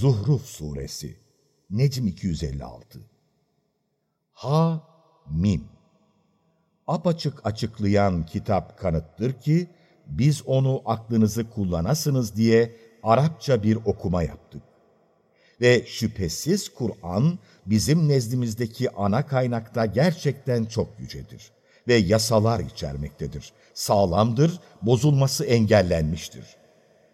Zuhruf Suresi Necm 256 Ha Mim Apaçık açıklayan kitap kanıttır ki, biz onu aklınızı kullanasınız diye Arapça bir okuma yaptık. Ve şüphesiz Kur'an bizim nezdimizdeki ana kaynakta gerçekten çok yücedir ve yasalar içermektedir. Sağlamdır, bozulması engellenmiştir.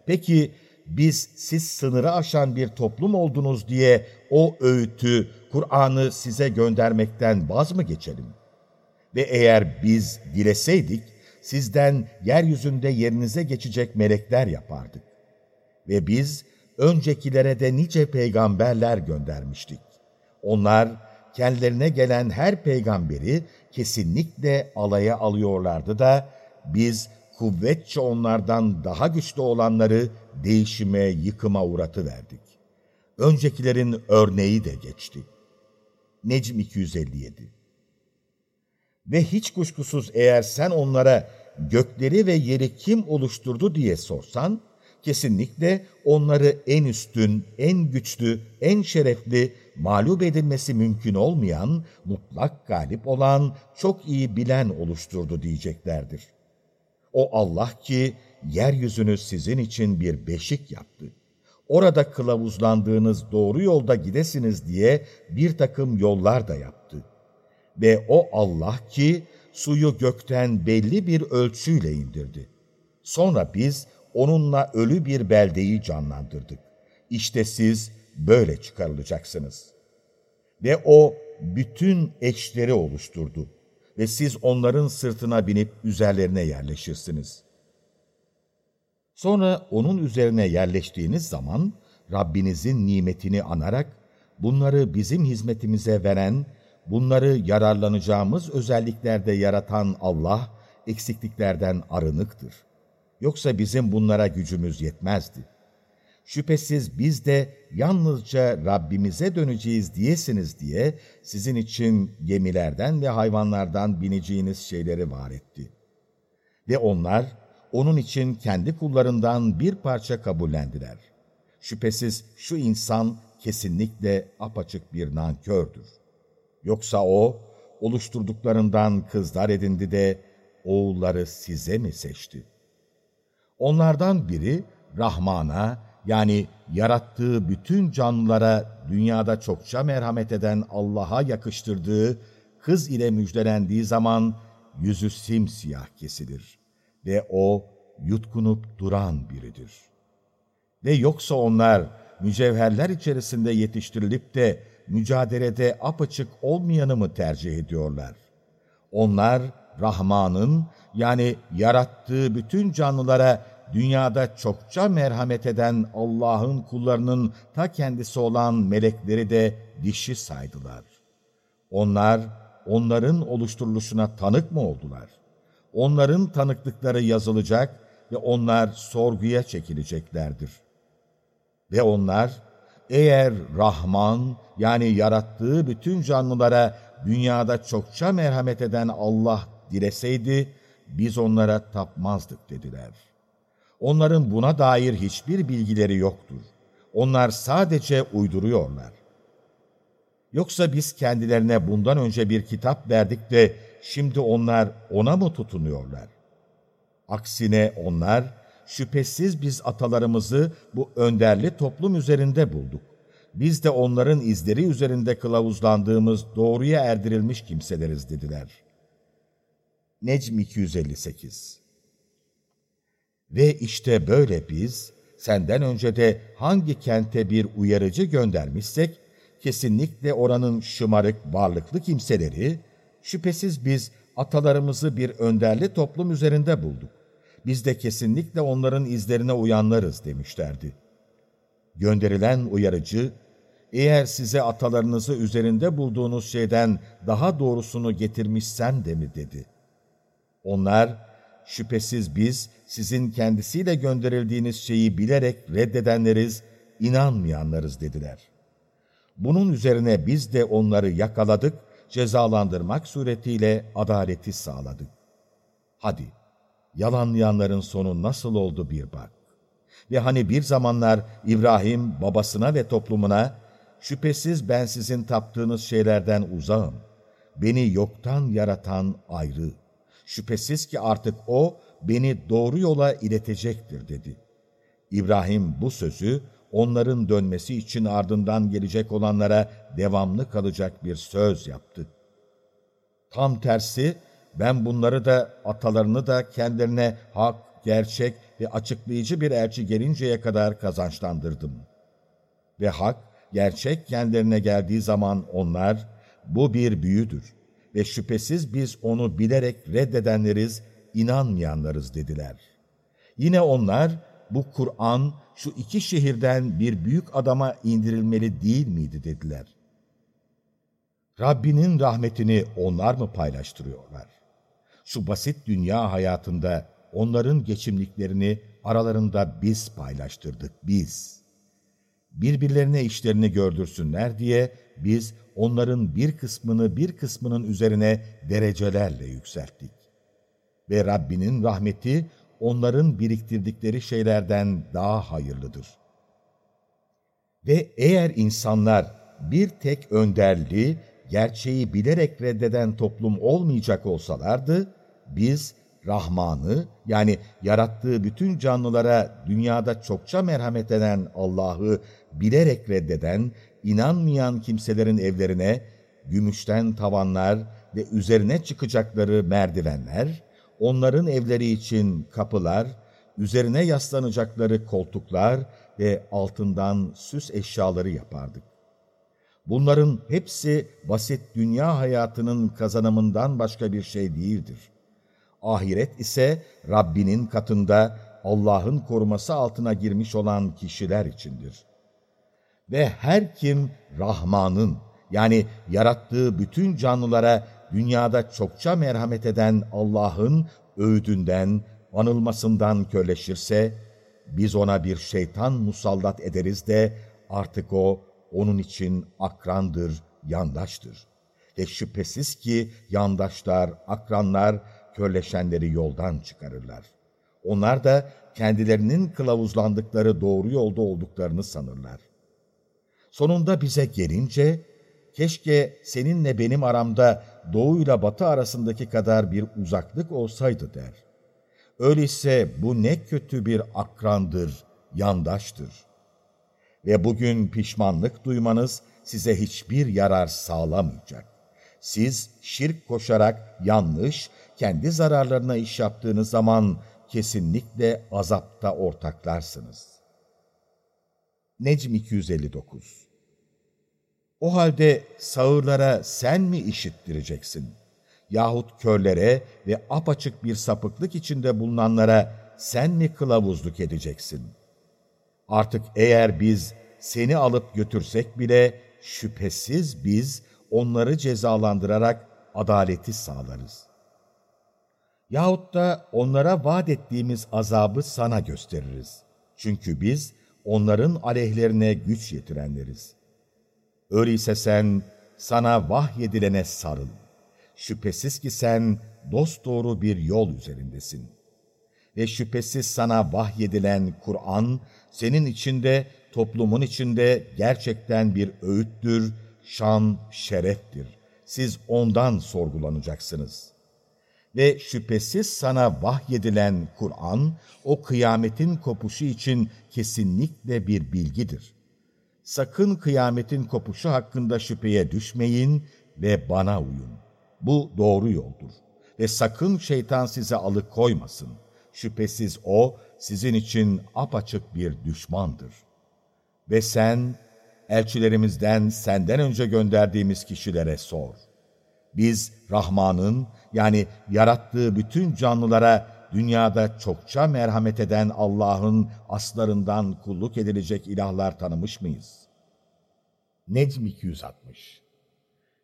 Peki biz siz sınırı aşan bir toplum oldunuz diye o öğütü, Kur'an'ı size göndermekten vaz mı geçelim? Ve eğer biz dileseydik, sizden yeryüzünde yerinize geçecek melekler yapardık. Ve biz öncekilere de nice peygamberler göndermiştik. Onlar kendilerine gelen her peygamberi kesinlikle alaya alıyorlardı da biz kuvvetçe onlardan daha güçlü olanları değişime, yıkıma uğratıverdik. Öncekilerin örneği de geçti. Necm 257 Ve hiç kuşkusuz eğer sen onlara gökleri ve yeri kim oluşturdu diye sorsan, kesinlikle onları en üstün, en güçlü, en şerefli, mağlup edilmesi mümkün olmayan, mutlak galip olan, çok iyi bilen oluşturdu diyeceklerdir. O Allah ki yeryüzünü sizin için bir beşik yaptı. Orada kılavuzlandığınız doğru yolda gidesiniz diye bir takım yollar da yaptı. Ve o Allah ki suyu gökten belli bir ölçüyle indirdi. Sonra biz onunla ölü bir beldeyi canlandırdık. İşte siz böyle çıkarılacaksınız. Ve o bütün eşleri oluşturdu ve siz onların sırtına binip üzerlerine yerleşirsiniz. Sonra onun üzerine yerleştiğiniz zaman Rabbinizin nimetini anarak bunları bizim hizmetimize veren, bunları yararlanacağımız özelliklerde yaratan Allah eksikliklerden arınıktır. Yoksa bizim bunlara gücümüz yetmezdi. Şüphesiz biz de yalnızca Rabbimize döneceğiz diyesiniz diye sizin için gemilerden ve hayvanlardan bineceğiniz şeyleri var etti. Ve onlar onun için kendi kullarından bir parça kabullendiler. Şüphesiz şu insan kesinlikle apaçık bir nankördür. Yoksa o, oluşturduklarından kızlar edindi de oğulları size mi seçti? Onlardan biri Rahman'a, yani yarattığı bütün canlılara dünyada çokça merhamet eden Allah'a yakıştırdığı kız ile müjdelendiği zaman yüzü simsiyah kesilir ve o yutkunup duran biridir. Ve yoksa onlar mücevherler içerisinde yetiştirilip de mücadelede apaçık olmayanı mı tercih ediyorlar? Onlar Rahman'ın yani yarattığı bütün canlılara dünyada çokça merhamet eden Allah'ın kullarının ta kendisi olan melekleri de dişi saydılar. Onlar, onların oluşturuluşuna tanık mı oldular? Onların tanıklıkları yazılacak ve onlar sorguya çekileceklerdir. Ve onlar, eğer Rahman yani yarattığı bütün canlılara dünyada çokça merhamet eden Allah dileseydi, biz onlara tapmazdık dediler.'' Onların buna dair hiçbir bilgileri yoktur. Onlar sadece uyduruyorlar. Yoksa biz kendilerine bundan önce bir kitap verdik de şimdi onlar ona mı tutunuyorlar? Aksine onlar, şüphesiz biz atalarımızı bu önderli toplum üzerinde bulduk. Biz de onların izleri üzerinde kılavuzlandığımız doğruya erdirilmiş kimseleriz dediler. Necm 258 ve işte böyle biz, senden önce de hangi kente bir uyarıcı göndermişsek, kesinlikle oranın şımarık, varlıklı kimseleri, şüphesiz biz atalarımızı bir önderli toplum üzerinde bulduk. Biz de kesinlikle onların izlerine uyanlarız demişlerdi. Gönderilen uyarıcı, eğer size atalarınızı üzerinde bulduğunuz şeyden daha doğrusunu getirmişsen de mi dedi. Onlar, şüphesiz biz sizin kendisiyle gönderildiğiniz şeyi bilerek reddedenleriz, inanmayanlarız dediler. Bunun üzerine biz de onları yakaladık, cezalandırmak suretiyle adaleti sağladık. Hadi, yalanlayanların sonu nasıl oldu bir bak. Ve hani bir zamanlar İbrahim babasına ve toplumuna, şüphesiz ben sizin taptığınız şeylerden uzağım. Beni yoktan yaratan ayrı. Şüphesiz ki artık O beni doğru yola iletecektir dedi. İbrahim bu sözü onların dönmesi için ardından gelecek olanlara devamlı kalacak bir söz yaptı. Tam tersi ben bunları da atalarını da kendilerine hak, gerçek ve açıklayıcı bir elçi gelinceye kadar kazançlandırdım. Ve hak, gerçek kendilerine geldiği zaman onlar, bu bir büyüdür ve şüphesiz biz onu bilerek reddedenleriz, inanmayanlarız dediler. Yine onlar, bu Kur'an şu iki şehirden bir büyük adama indirilmeli değil miydi dediler. Rabbinin rahmetini onlar mı paylaştırıyorlar? Şu basit dünya hayatında onların geçimliklerini aralarında biz paylaştırdık, biz. Birbirlerine işlerini gördürsünler diye biz onların bir kısmını bir kısmının üzerine derecelerle yükselttik. Ve Rabbinin rahmeti onların biriktirdikleri şeylerden daha hayırlıdır. Ve eğer insanlar bir tek önderliği, gerçeği bilerek reddeden toplum olmayacak olsalardı, biz Rahman'ı yani yarattığı bütün canlılara dünyada çokça merhamet eden Allah'ı bilerek reddeden, inanmayan kimselerin evlerine gümüşten tavanlar ve üzerine çıkacakları merdivenler, onların evleri için kapılar, üzerine yaslanacakları koltuklar ve altından süs eşyaları yapardık. Bunların hepsi basit dünya hayatının kazanımından başka bir şey değildir. Ahiret ise Rabbinin katında Allah'ın koruması altına girmiş olan kişiler içindir. Ve her kim Rahman'ın yani yarattığı bütün canlılara dünyada çokça merhamet eden Allah'ın öğüdünden, anılmasından kölleşirse, biz ona bir şeytan musallat ederiz de artık o onun için akrandır, yandaştır. Ve şüphesiz ki yandaşlar, akranlar, körleşenleri yoldan çıkarırlar. Onlar da kendilerinin kılavuzlandıkları doğru yolda olduklarını sanırlar. Sonunda bize gelince, keşke seninle benim aramda doğuyla batı arasındaki kadar bir uzaklık olsaydı der. Öyleyse bu ne kötü bir akrandır, yandaştır. Ve bugün pişmanlık duymanız size hiçbir yarar sağlamayacak. Siz şirk koşarak yanlış, kendi zararlarına iş yaptığınız zaman kesinlikle azapta ortaklarsınız. Necm 259 O halde sağırlara sen mi işittireceksin? Yahut körlere ve apaçık bir sapıklık içinde bulunanlara sen mi kılavuzluk edeceksin? Artık eğer biz seni alıp götürsek bile şüphesiz biz onları cezalandırarak adaleti sağlarız. Yahut da onlara vaat ettiğimiz azabı sana gösteririz. Çünkü biz onların aleyhlerine güç yetirenleriz. Öyleyse sen sana vahyedilene sarıl. Şüphesiz ki sen dosdoğru bir yol üzerindesin. Ve şüphesiz sana vahyedilen Kur'an, senin içinde, toplumun içinde gerçekten bir öğüttür, şan, şereftir. Siz ondan sorgulanacaksınız.'' ve şüphesiz sana vahyedilen Kur'an, o kıyametin kopuşu için kesinlikle bir bilgidir. Sakın kıyametin kopuşu hakkında şüpheye düşmeyin ve bana uyun. Bu doğru yoldur. Ve sakın şeytan size alıkoymasın. Şüphesiz o sizin için apaçık bir düşmandır. Ve sen, elçilerimizden senden önce gönderdiğimiz kişilere sor. Biz Rahman'ın yani yarattığı bütün canlılara dünyada çokça merhamet eden Allah'ın aslarından kulluk edilecek ilahlar tanımış mıyız? Necm 260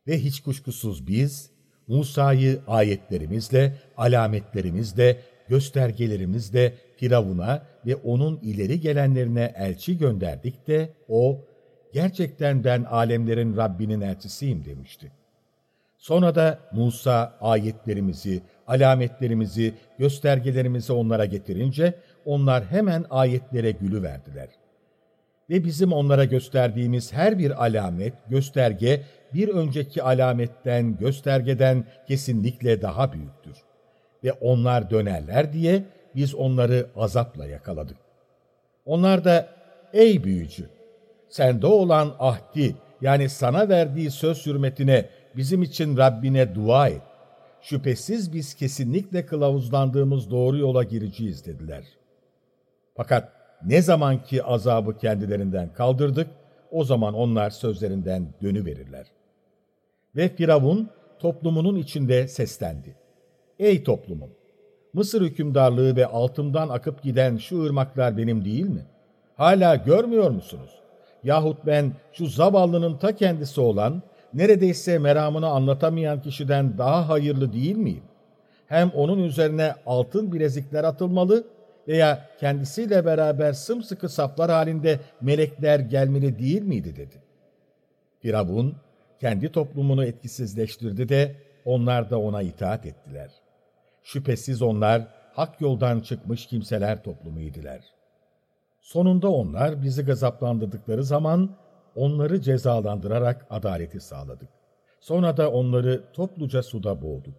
Ve hiç kuşkusuz biz, Musa'yı ayetlerimizle, alametlerimizle, göstergelerimizle Firavun'a ve onun ileri gelenlerine elçi gönderdik de o, gerçekten ben alemlerin Rabbinin elçisiyim demişti. Sonra da Musa ayetlerimizi, alametlerimizi, göstergelerimizi onlara getirince onlar hemen ayetlere gülü verdiler. Ve bizim onlara gösterdiğimiz her bir alamet, gösterge bir önceki alametten, göstergeden kesinlikle daha büyüktür. Ve onlar dönerler diye biz onları azapla yakaladık. Onlar da ey büyücü, sende olan ahdi yani sana verdiği söz hürmetine bizim için Rabbine dua et. Şüphesiz biz kesinlikle kılavuzlandığımız doğru yola gireceğiz dediler. Fakat ne zaman ki azabı kendilerinden kaldırdık, o zaman onlar sözlerinden dönüverirler. Ve Firavun toplumunun içinde seslendi. Ey toplumum! Mısır hükümdarlığı ve altımdan akıp giden şu ırmaklar benim değil mi? Hala görmüyor musunuz? Yahut ben şu zavallının ta kendisi olan, neredeyse meramını anlatamayan kişiden daha hayırlı değil miyim? Hem onun üzerine altın bilezikler atılmalı veya kendisiyle beraber sımsıkı saflar halinde melekler gelmeli değil miydi dedi. Firavun kendi toplumunu etkisizleştirdi de onlar da ona itaat ettiler. Şüphesiz onlar hak yoldan çıkmış kimseler toplumuydular. Sonunda onlar bizi gazaplandırdıkları zaman onları cezalandırarak adaleti sağladık. Sonra da onları topluca suda boğduk.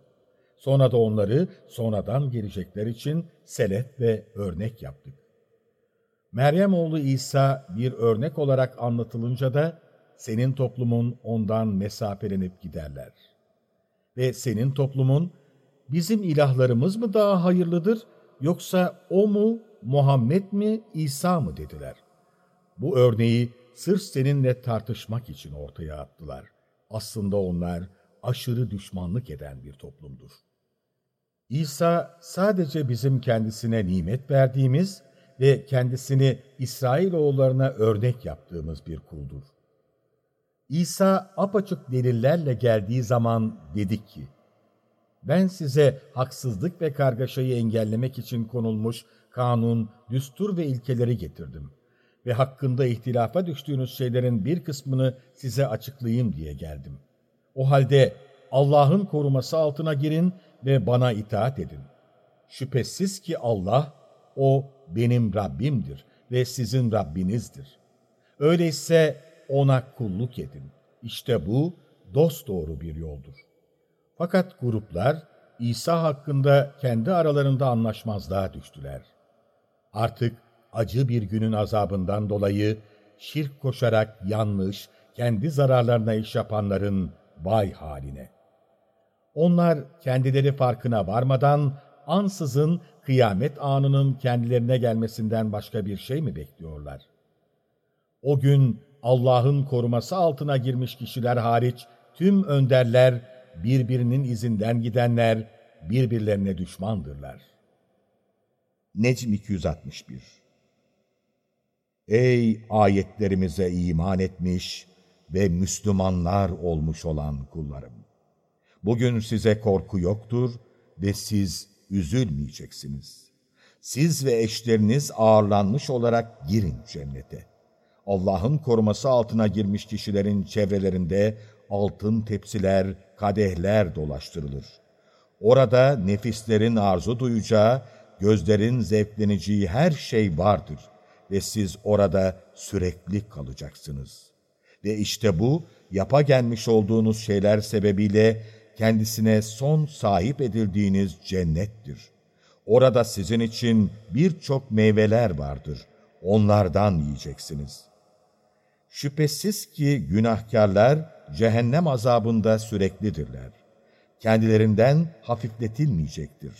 Sonra da onları sonradan gelecekler için selef ve örnek yaptık. Meryem oğlu İsa bir örnek olarak anlatılınca da senin toplumun ondan mesafelenip giderler. Ve senin toplumun bizim ilahlarımız mı daha hayırlıdır yoksa o mu, Muhammed mi, İsa mı dediler. Bu örneği sırf seninle tartışmak için ortaya attılar. Aslında onlar aşırı düşmanlık eden bir toplumdur. İsa sadece bizim kendisine nimet verdiğimiz ve kendisini İsrailoğullarına örnek yaptığımız bir kuldur. İsa apaçık delillerle geldiği zaman dedik ki, ben size haksızlık ve kargaşayı engellemek için konulmuş kanun, düstur ve ilkeleri getirdim ve hakkında ihtilafa düştüğünüz şeylerin bir kısmını size açıklayayım diye geldim. O halde Allah'ın koruması altına girin ve bana itaat edin. Şüphesiz ki Allah, O benim Rabbimdir ve sizin Rabbinizdir. Öyleyse O'na kulluk edin. İşte bu dosdoğru bir yoldur. Fakat gruplar İsa hakkında kendi aralarında anlaşmazlığa düştüler. Artık acı bir günün azabından dolayı şirk koşarak yanlış, kendi zararlarına iş yapanların vay haline. Onlar kendileri farkına varmadan ansızın kıyamet anının kendilerine gelmesinden başka bir şey mi bekliyorlar? O gün Allah'ın koruması altına girmiş kişiler hariç tüm önderler, birbirinin izinden gidenler, birbirlerine düşmandırlar. Necm 261 Ey ayetlerimize iman etmiş ve Müslümanlar olmuş olan kullarım! Bugün size korku yoktur ve siz üzülmeyeceksiniz. Siz ve eşleriniz ağırlanmış olarak girin cennete. Allah'ın koruması altına girmiş kişilerin çevrelerinde altın tepsiler, kadehler dolaştırılır. Orada nefislerin arzu duyacağı, gözlerin zevkleneceği her şey vardır ve siz orada sürekli kalacaksınız. Ve işte bu, yapa gelmiş olduğunuz şeyler sebebiyle kendisine son sahip edildiğiniz cennettir. Orada sizin için birçok meyveler vardır. Onlardan yiyeceksiniz. Şüphesiz ki günahkarlar cehennem azabında süreklidirler. Kendilerinden hafifletilmeyecektir.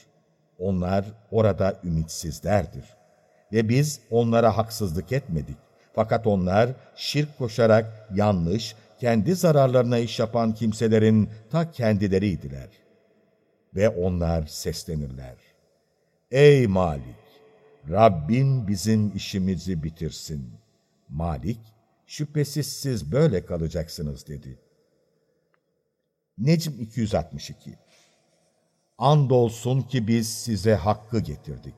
Onlar orada ümitsizlerdir. Ve biz onlara haksızlık etmedik. Fakat onlar şirk koşarak yanlış, kendi zararlarına iş yapan kimselerin ta kendileriydiler. Ve onlar seslenirler. Ey Malik! Rabbin bizim işimizi bitirsin. Malik, şüphesiz siz böyle kalacaksınız dedi. Necm 262 Andolsun ki biz size hakkı getirdik.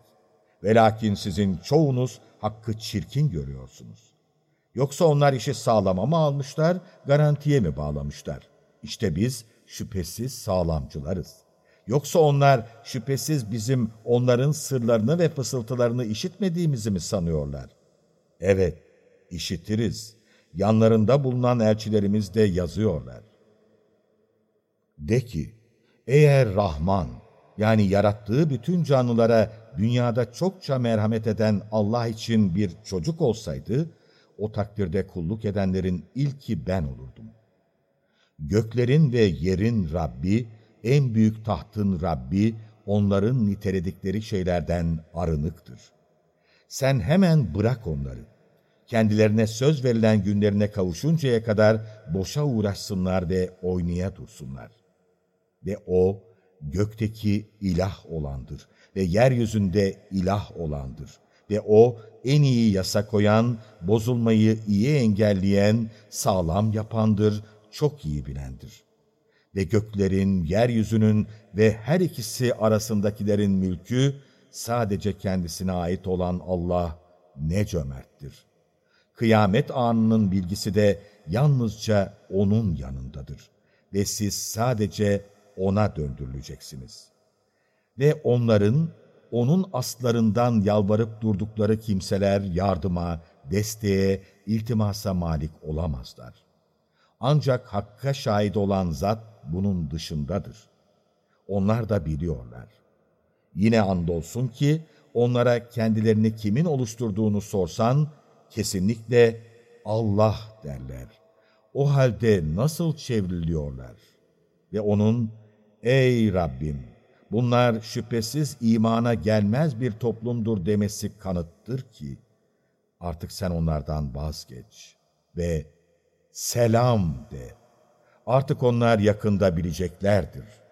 Velakin sizin çoğunuz hakkı çirkin görüyorsunuz. Yoksa onlar işi sağlama mı almışlar, garantiye mi bağlamışlar? İşte biz şüphesiz sağlamcılarız. Yoksa onlar şüphesiz bizim onların sırlarını ve fısıltılarını işitmediğimizi mi sanıyorlar? Evet, işitiriz. Yanlarında bulunan elçilerimiz de yazıyorlar. De ki, eğer Rahman, yani yarattığı bütün canlılara dünyada çokça merhamet eden Allah için bir çocuk olsaydı, o takdirde kulluk edenlerin ilki ben olurdum. Göklerin ve yerin Rabbi, en büyük tahtın Rabbi, onların niteledikleri şeylerden arınıktır. Sen hemen bırak onları. Kendilerine söz verilen günlerine kavuşuncaya kadar boşa uğraşsınlar ve oynaya dursunlar. Ve O, gökteki ilah olandır ve yeryüzünde ilah olandır. Ve O, en iyi yasa koyan, bozulmayı iyi engelleyen, sağlam yapandır, çok iyi bilendir. Ve göklerin, yeryüzünün ve her ikisi arasındakilerin mülkü, sadece kendisine ait olan Allah ne cömerttir. Kıyamet anının bilgisi de yalnızca O'nun yanındadır. Ve siz sadece O'na döndürüleceksiniz. Ve onların, O'nun aslarından yalvarıp durdukları kimseler yardıma, desteğe, iltimasa malik olamazlar. Ancak Hakk'a şahit olan zat bunun dışındadır. Onlar da biliyorlar. Yine andolsun ki onlara kendilerini kimin oluşturduğunu sorsan, kesinlikle Allah derler. O halde nasıl çevriliyorlar? Ve onun, ey Rabbim, bunlar şüphesiz imana gelmez bir toplumdur demesi kanıttır ki, artık sen onlardan vazgeç ve selam de. Artık onlar yakında bileceklerdir.''